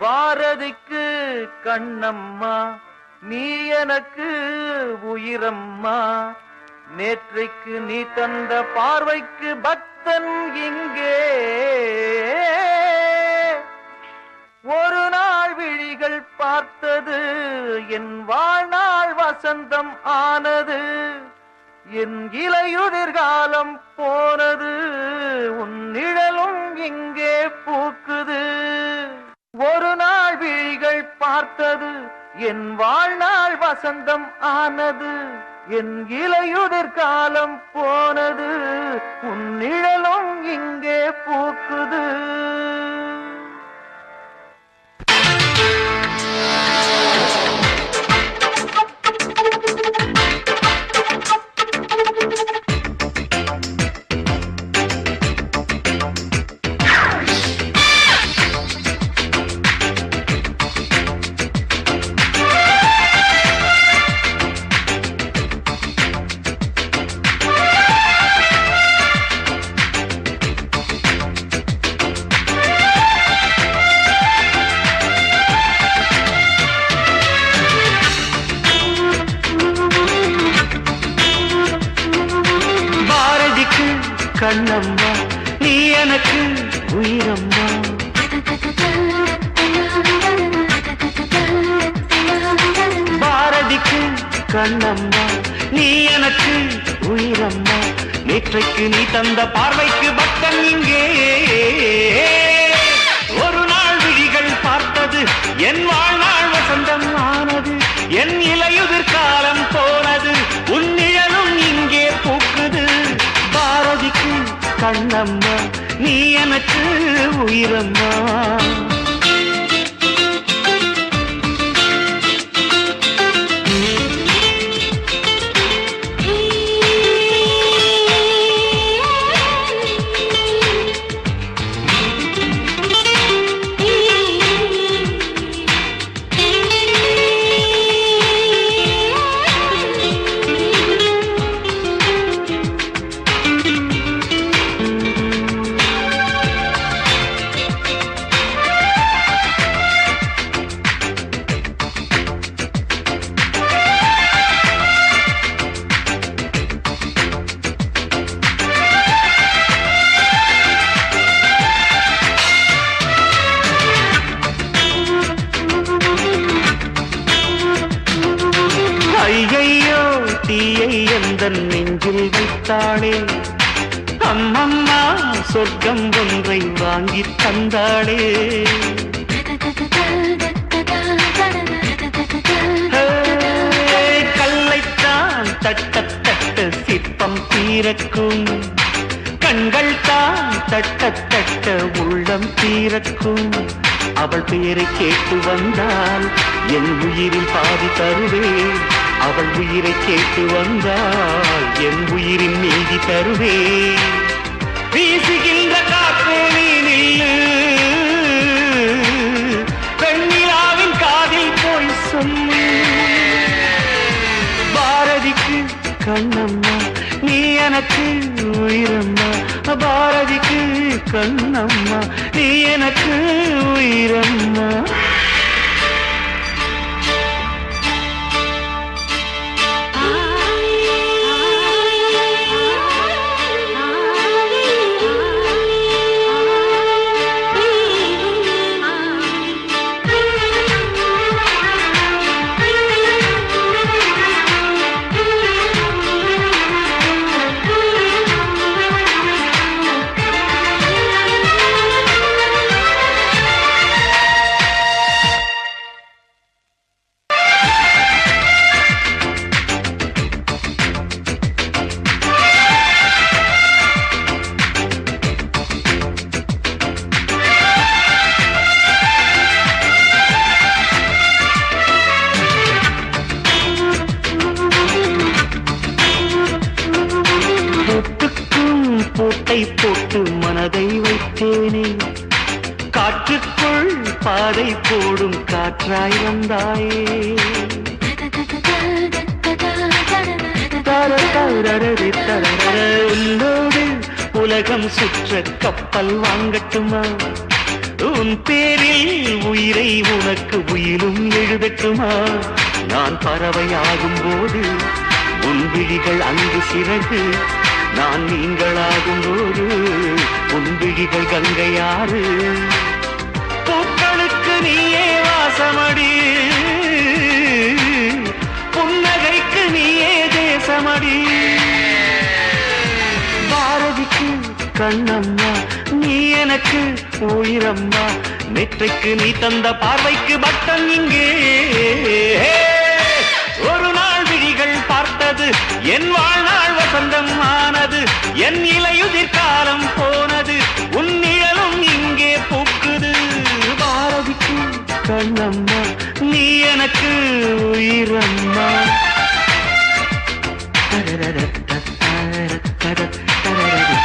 பாரதிக்கு கண்ணம்மா நீ எனக்கு உயிரம்மா. நேற்றைக்கு நீ தந்த பார்வைக்கு பக்தன் இங்கே. ஒரு நாள் விழிகள் பார்த்தது என் வாழ்நாள் வசந்தம் ஆனது. என் இலையுதிர்காலம் போனது உன் நிழலும் இங்கே பூக்குது. ஒரு நாள் விழிகள் பார்த்தது. என் வாழ்நாள் வசந்தம் ஆனது. என் இலையுதிர் காலம் போனது. உன் நிழலும் இங்கே பூக்குது. கண்ணம்மா நீ எனக்கு உயிரம்மா. பாரதிக்கு கண்ணம்மா நீ எனக்கு உயிரம்மா. நேற்றைக்கு நீ தந்த பார்வைக்கு பக்தன் இங்கே கண்ணம்மா நீ எனக்கு உயிரம்மா. தீயை எந்த நெஞ்சில் வைத்தாளே? அம்மம்மா சொர்க்கம் ஒன்றை வாங்கி தந்தாளே. கல்லைத்தான் தட்ட தட்ட சிற்பம் தீரக்கும். கண்கள் தான் தட்ட தட்ட உள்ளம் தீரக்கும். அவள் பெயரை கேட்டு வந்தால் என் உயிரில் பாதி தருவேன். அவள் உயிரை கேட்டு வந்தால் என் உயிரின் நீதி தருவே வீசுகின்ற காற்றே நீ நில்லு பெண்ணிலாவின் காதில் போய் சொல்லு பாரதிக்கு கண்ணம்மா நீ எனக்கு உயிரம்மா. பாரதிக்கு கண்ணம்மா நீ எனக்கு உயிரம்மா. காற்றுக்குள் போடும் காற்றாய் வந்தாயே. தர தரரரி தரரர. உன்னோடு உலகம் சுற்ற கப்பல் வாங்கட்டுமா? உன் பேரில் உயிரை உனக்கு உயிரும் எழுதட்டுமா? நான் பறவையாகும் போது உன் விழிகள் அங்கு சிறகு. நான் நீங்களாகும் போது உன் விழிகள் கங்கையாறு. நீயே வாசமடி. புன்னகைக்கு நீயே தேசமடி. பாரதிக்கு கண்ணம்மா நீ எனக்கு உயிரம்மா. நெற்றைக்கு நீ தந்த பார்வைக்கு பட்டம் இங்கே. ஒரு நாள் விழிகள் பார்த்தது என் வாழ்நாள் வசந்தம் ஆனது என் இலையுதிர்காலம் போ உயிரம்மா தரரர தரரர தரரர தரரர